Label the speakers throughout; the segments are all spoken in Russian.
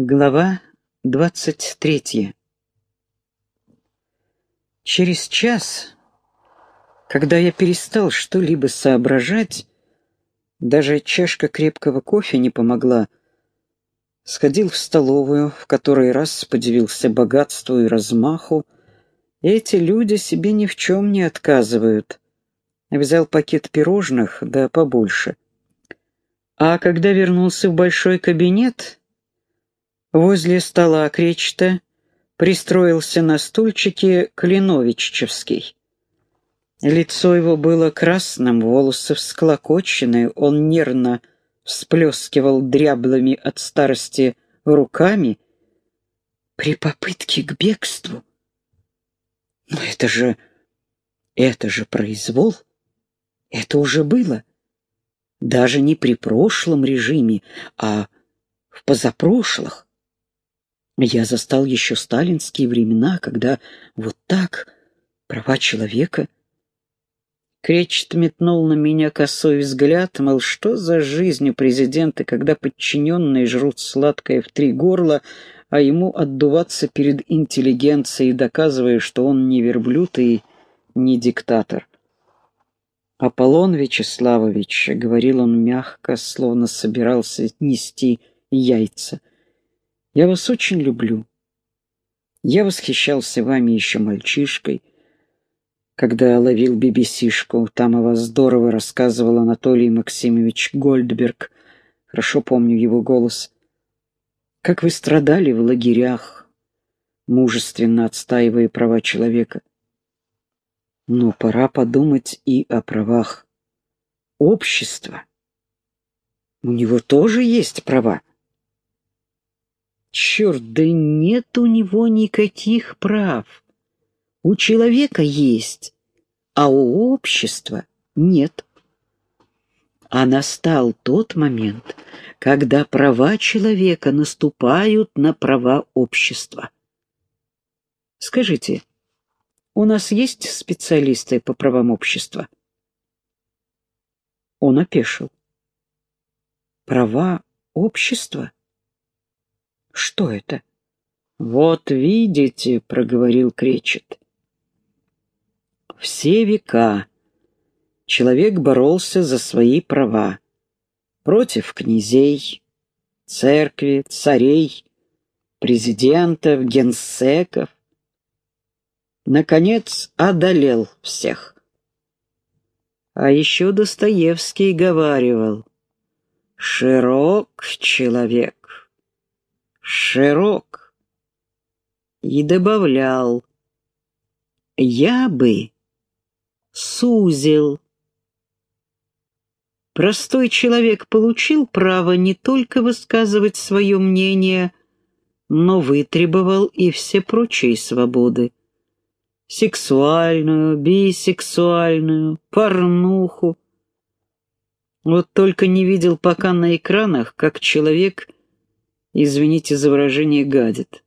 Speaker 1: Глава двадцать третья. Через час, когда я перестал что-либо соображать, даже чашка крепкого кофе не помогла, сходил в столовую, в который раз подивился богатству и размаху. Эти люди себе ни в чем не отказывают. Взял пакет пирожных, да побольше. А когда вернулся в большой кабинет, Возле стола Кречета пристроился на стульчике Клиновиччевский. Лицо его было красным, волосы всклокоченные, он нервно всплескивал дряблыми от старости руками. При попытке к бегству? Но это же... это же произвол. Это уже было. Даже не при прошлом режиме, а в позапрошлых. Я застал еще сталинские времена, когда вот так права человека... Кречет метнул на меня косой взгляд, мол, что за жизнь у президента, когда подчиненные жрут сладкое в три горла, а ему отдуваться перед интеллигенцией, доказывая, что он не верблюд и не диктатор. «Аполлон Вячеславович», — говорил он мягко, словно собирался нести яйца, я вас очень люблю. Я восхищался вами еще мальчишкой, когда ловил бибисишку. Там о вас здорово рассказывал Анатолий Максимович Гольдберг. Хорошо помню его голос. Как вы страдали в лагерях, мужественно отстаивая права человека. Но пора подумать и о правах общества. У него тоже есть права. Черт, да нет у него никаких прав. У человека есть, а у общества нет. А настал тот момент, когда права человека наступают на права общества. Скажите, у нас есть специалисты по правам общества? Он опешил. Права общества? Что это? Вот видите, проговорил Кречет. Все века человек боролся за свои права против князей, церкви, царей, президентов, генсеков. Наконец одолел всех. А еще Достоевский говаривал, «Широк человек, широк и добавлял «Я бы сузил». Простой человек получил право не только высказывать свое мнение, но вытребовал и все прочие свободы. Сексуальную, бисексуальную, порнуху. Вот только не видел пока на экранах, как человек извините за выражение, гадит.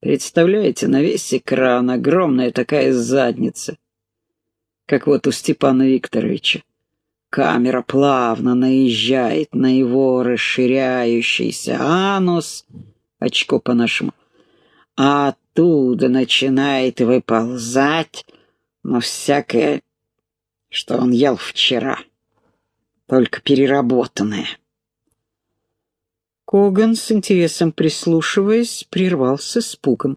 Speaker 1: Представляете, на весь экран огромная такая задница, как вот у Степана Викторовича. Камера плавно наезжает на его расширяющийся анус, очко по-нашему, а оттуда начинает выползать, но всякое, что он ел вчера, только переработанное. Коган, с интересом прислушиваясь, прервался с пуком.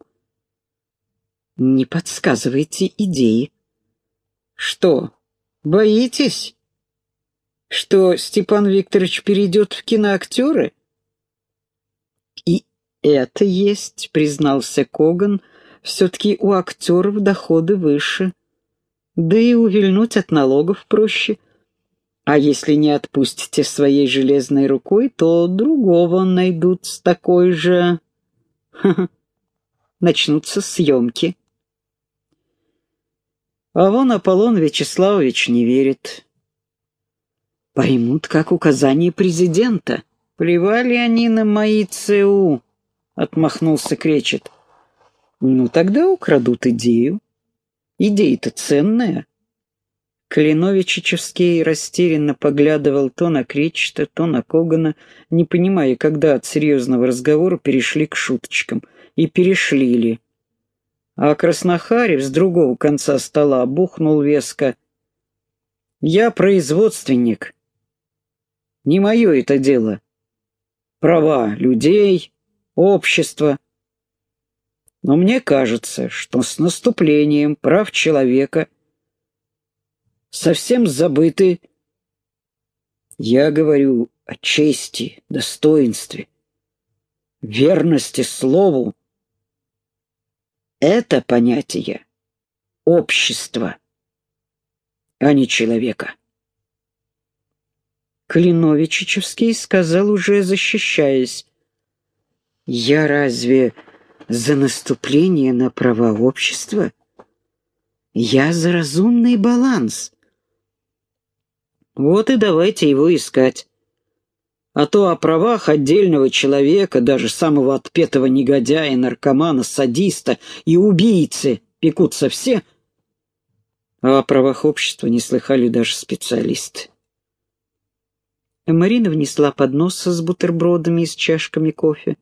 Speaker 1: «Не подсказывайте идеи». «Что, боитесь? Что Степан Викторович перейдет в киноактеры?» «И это есть», — признался Коган, — «все-таки у актеров доходы выше. Да и увильнуть от налогов проще». А если не отпустите своей железной рукой, то другого найдут с такой же... Начнутся съемки. А вон Аполлон Вячеславович не верит. Поймут, как указание президента. Плевали они на мои ЦУ, — отмахнулся Кречет. Ну, тогда украдут идею. Идея-то ценная. Калиновичичевский растерянно поглядывал то на Кречета, то на Когана, не понимая, когда от серьезного разговора перешли к шуточкам. И перешли ли. А Краснохарев с другого конца стола бухнул веско. «Я производственник. Не мое это дело. Права людей, общества. Но мне кажется, что с наступлением прав человека – совсем забыты. Я говорю о чести, достоинстве, верности слову. Это понятие общества, а не человека. Клиновичичевский сказал уже, защищаясь, «Я разве за наступление на права общества? Я за разумный баланс. Вот и давайте его искать. А то о правах отдельного человека, даже самого отпетого негодяя, наркомана, садиста и убийцы пекутся все, а о правах общества не слыхали даже специалисты. Марина внесла поднос с бутербродами и с чашками кофе.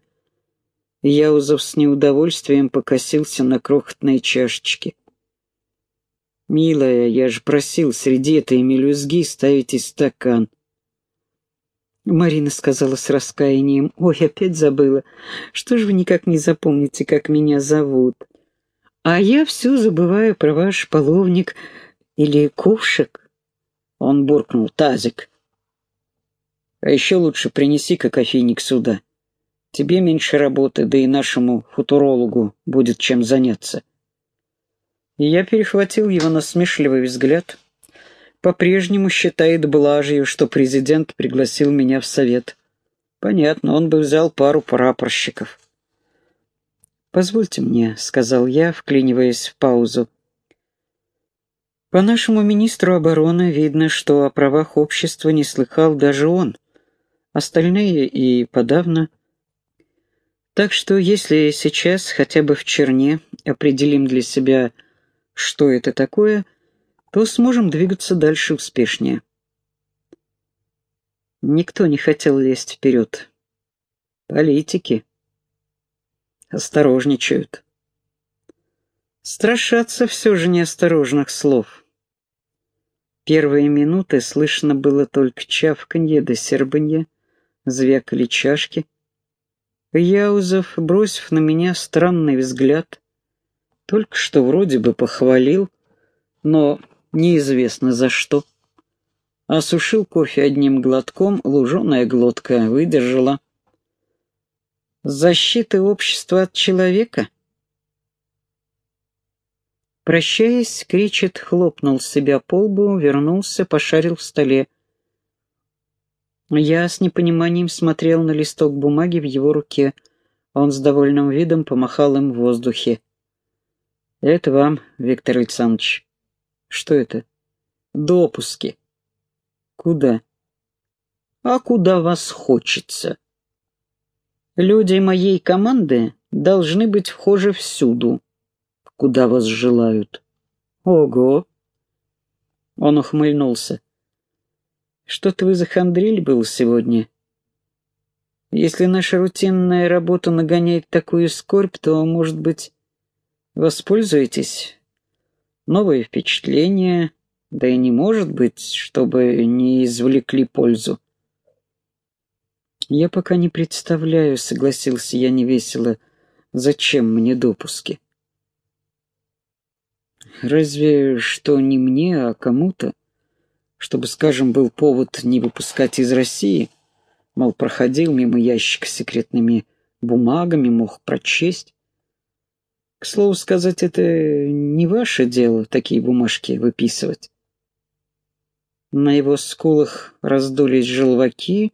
Speaker 1: Яузов с неудовольствием покосился на крохотные чашечки. «Милая, я же просил среди этой мелюзги ставить и стакан». Марина сказала с раскаянием, «Ой, опять забыла. Что ж вы никак не запомните, как меня зовут? А я все забываю про ваш половник или кувшик». Он буркнул, «Тазик». «А еще лучше принеси-ка кофейник сюда. Тебе меньше работы, да и нашему футурологу будет чем заняться». И я перехватил его насмешливый взгляд. По-прежнему считает блажью, что президент пригласил меня в совет. Понятно, он бы взял пару прапорщиков. «Позвольте мне», — сказал я, вклиниваясь в паузу. По нашему министру обороны видно, что о правах общества не слыхал даже он. Остальные и подавно. Так что если сейчас хотя бы в черне определим для себя что это такое, то сможем двигаться дальше успешнее. Никто не хотел лезть вперед. Политики осторожничают. Страшатся все же неосторожных слов. Первые минуты слышно было только чавканье да сербанье, звякали чашки. Яузов, бросив на меня странный взгляд, только что вроде бы похвалил, но неизвестно за что. Осушил кофе одним глотком, луженая глотка выдержала. Защита общества от человека? Прощаясь, Кричет хлопнул себя по лбу, вернулся, пошарил в столе. Я с непониманием смотрел на листок бумаги в его руке. Он с довольным видом помахал им в воздухе. Это вам, Виктор Александрович. Что это? Допуски. Куда? А куда вас хочется? Люди моей команды должны быть вхожи всюду, куда вас желают. Ого! Он ухмыльнулся. Что-то вы захандрили был сегодня. Если наша рутинная работа нагоняет такую скорбь, то, может быть, Воспользуйтесь. Новые впечатления, да и не может быть, чтобы не извлекли пользу. Я пока не представляю, согласился я невесело, зачем мне допуски. Разве что не мне, а кому-то, чтобы, скажем, был повод не выпускать из России, мол, проходил мимо ящика с секретными бумагами, мог прочесть. К слову сказать, это не ваше дело такие бумажки выписывать. На его скулах раздулись желваки,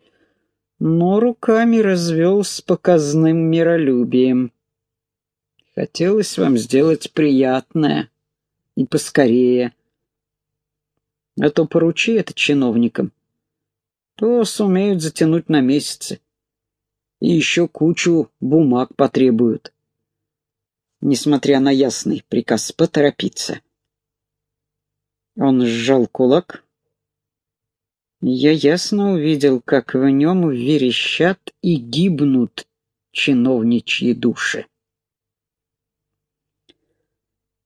Speaker 1: но руками развел с показным миролюбием. Хотелось вам сделать приятное и поскорее. А то поручи это чиновникам, то сумеют затянуть на месяцы. И еще кучу бумаг потребуют несмотря на ясный приказ поторопиться. Он сжал кулак. Я ясно увидел, как в нем верещат и гибнут чиновничьи души.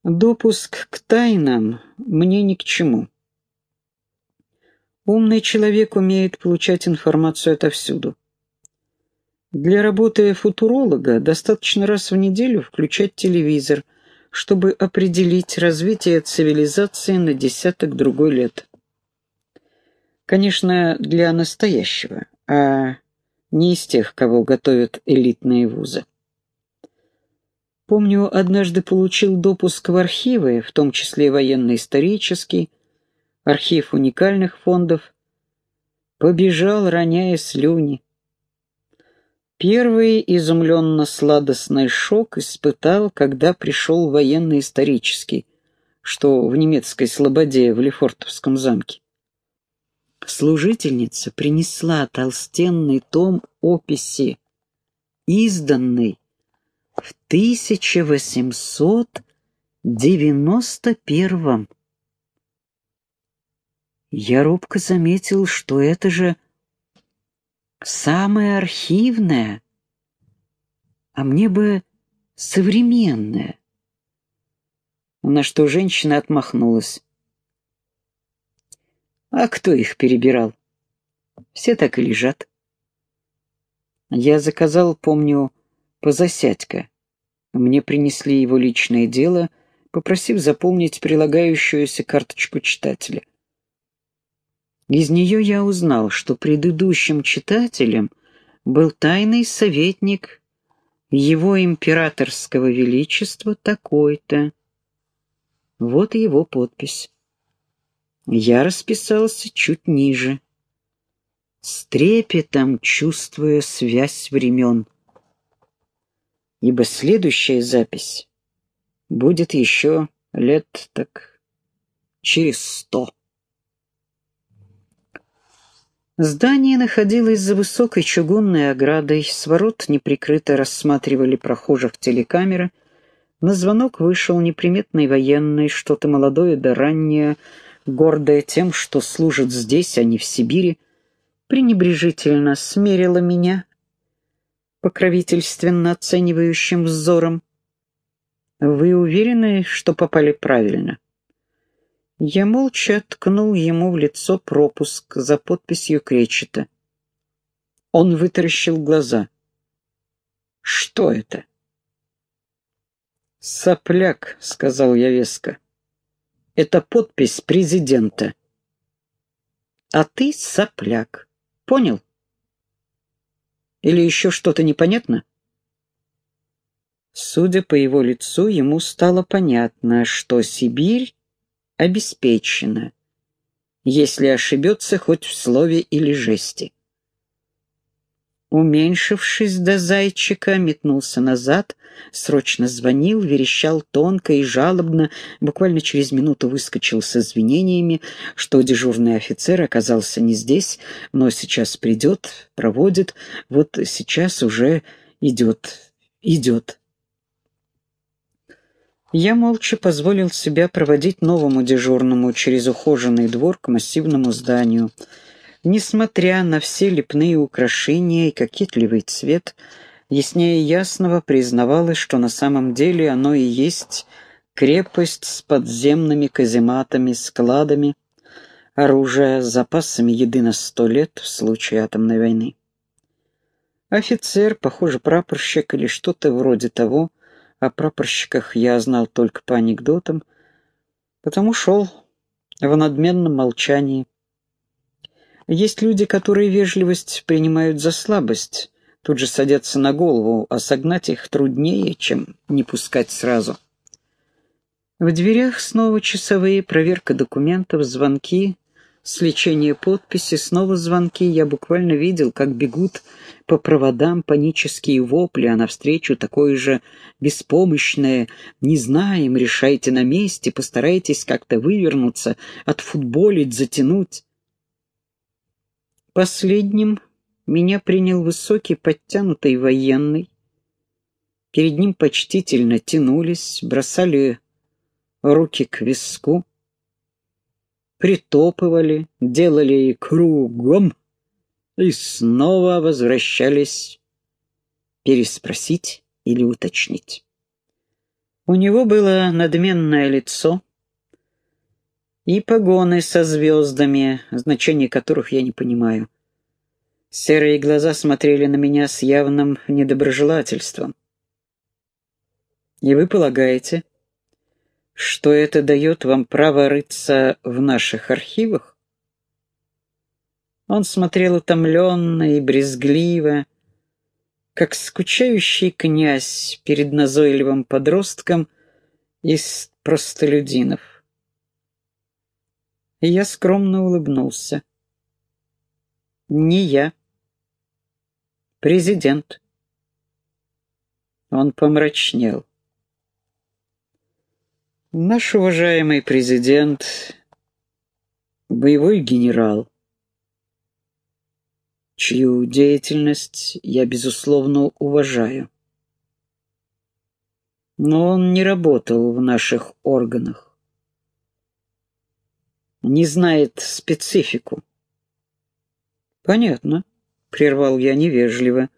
Speaker 1: Допуск к тайнам мне ни к чему. Умный человек умеет получать информацию отовсюду. Для работы футуролога достаточно раз в неделю включать телевизор, чтобы определить развитие цивилизации на десяток другой лет. Конечно, для настоящего, а не из тех, кого готовят элитные вузы. Помню, однажды получил допуск в архивы, в том числе военно-исторический, архив уникальных фондов. Побежал, роняя слюни. Первый изумленно-сладостный шок испытал, когда пришел военно-исторический, что в немецкой слободе в Лефортовском замке. Служительница принесла толстенный том описи, изданный в 1891 Я робко заметил, что это же самое архивное, а мне бы современное. На что женщина отмахнулась. А кто их перебирал? Все так и лежат. Я заказал, помню, позасядька. Мне принесли его личное дело, попросив заполнить прилагающуюся карточку читателя. Из нее я узнал, что предыдущим читателем был тайный советник его императорского величества такой-то. Вот его подпись. Я расписался чуть ниже, с трепетом чувствуя связь времен. Ибо следующая запись будет еще лет так через сто. Здание находилось за высокой чугунной оградой, с ворот неприкрыто рассматривали прохожих телекамеры. На звонок вышел неприметный военный, что-то молодое да раннее, гордая тем, что служит здесь, а не в Сибири, пренебрежительно смерила меня покровительственно оценивающим взором. «Вы уверены, что попали правильно?» Я молча ткнул ему в лицо пропуск за подписью Кречета. Он вытаращил глаза. «Что это?» «Сопляк», — сказал я веско. Это подпись президента. А ты сопляк. Понял? Или еще что-то непонятно? Судя по его лицу, ему стало понятно, что Сибирь обеспечена, если ошибется хоть в слове или жесте. Уменьшившись до зайчика, метнулся назад, срочно звонил, верещал тонко и жалобно, буквально через минуту выскочил с извинениями, что дежурный офицер оказался не здесь, но сейчас придет, проводит, вот сейчас уже идет, идет. Я молча позволил себя проводить новому дежурному через ухоженный двор к массивному зданию — Несмотря на все лепные украшения и кокетливый цвет, яснее ясного признавалось, что на самом деле оно и есть крепость с подземными казематами, складами, оружия, запасами еды на сто лет в случае атомной войны. Офицер, похоже, прапорщик или что-то вроде того, о прапорщиках я знал только по анекдотам, потому шел в надменном молчании, есть люди, которые вежливость принимают за слабость, тут же садятся на голову, а согнать их труднее, чем не пускать сразу. В дверях снова часовые, проверка документов, звонки, сличение подписи, снова звонки. Я буквально видел, как бегут по проводам панические вопли, а навстречу такое же беспомощное «не знаем, решайте на месте, постарайтесь как-то вывернуться, отфутболить, затянуть». Последним меня принял высокий подтянутый военный. Перед ним почтительно тянулись, бросали руки к виску. Притопывали, делали кругом и снова возвращались переспросить или уточнить. У него было надменное лицо и погоны со звездами, значение которых я не понимаю. Серые глаза смотрели на меня с явным недоброжелательством. «И вы полагаете, что это дает вам право рыться в наших архивах?» Он смотрел утомленно и брезгливо, как скучающий князь перед назойливым подростком из простолюдинов. И я скромно улыбнулся. «Не я. Президент». Он помрачнел. Наш уважаемый президент — боевой генерал, чью деятельность я, безусловно, уважаю. Но он не работал в наших органах, не знает специфику. «Понятно», — прервал я невежливо,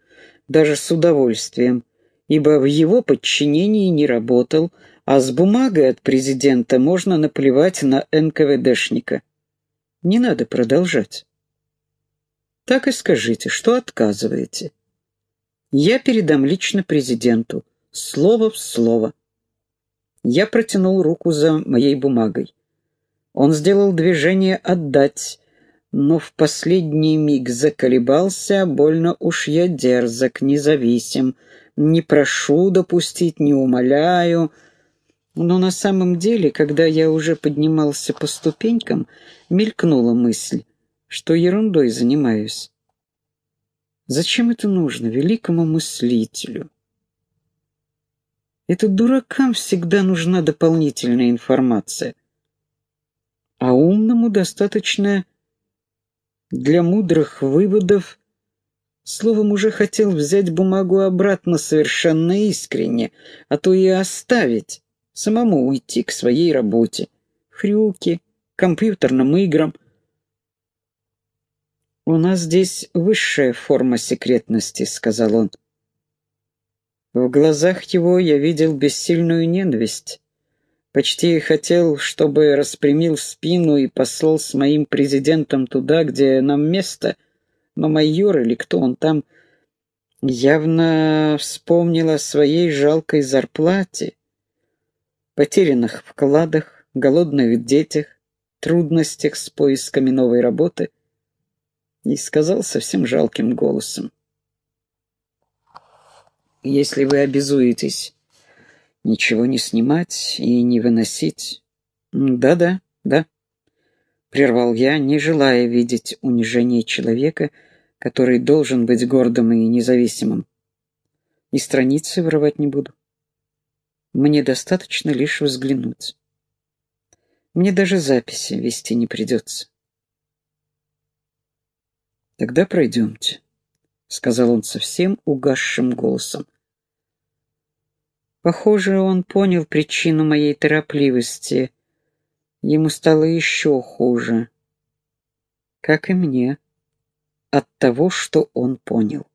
Speaker 1: даже с удовольствием, ибо в его подчинении не работал, а с бумагой от президента можно наплевать на НКВДшника. Не надо продолжать. Так и скажите, что отказываете. Я передам лично президенту, слово в слово. Я протянул руку за моей бумагой. Он сделал движение «отдать», но в последний миг заколебался, больно уж я дерзок, независим, не прошу допустить, не умоляю, но на самом деле, когда я уже поднимался по ступенькам, мелькнула мысль, что ерундой занимаюсь. Зачем это нужно великому мыслителю? Это дуракам всегда нужна дополнительная информация. А умному достаточно для мудрых выводов Словом, уже хотел взять бумагу обратно совершенно искренне, а то и оставить самому уйти к своей работе. Хрюки, компьютерным играм. «У нас здесь высшая форма секретности», — сказал он. В глазах его я видел бессильную ненависть. Почти хотел, чтобы распрямил спину и послал с моим президентом туда, где нам место, но майор или кто он там явно вспомнил о своей жалкой зарплате потерянных вкладах, голодных детях, трудностях с поисками новой работы и сказал совсем жалким голосом. «Если вы обязуетесь ничего не снимать и не выносить...» «Да-да, да», — прервал я, не желая видеть унижение человека, который должен быть гордым и независимым. «И страницы врывать не буду. Мне достаточно лишь взглянуть. Мне даже записи вести не придется. «Тогда пройдемте», — сказал он совсем угасшим голосом. Похоже, он понял причину моей торопливости. Ему стало еще хуже. Как и мне. От того, что он понял.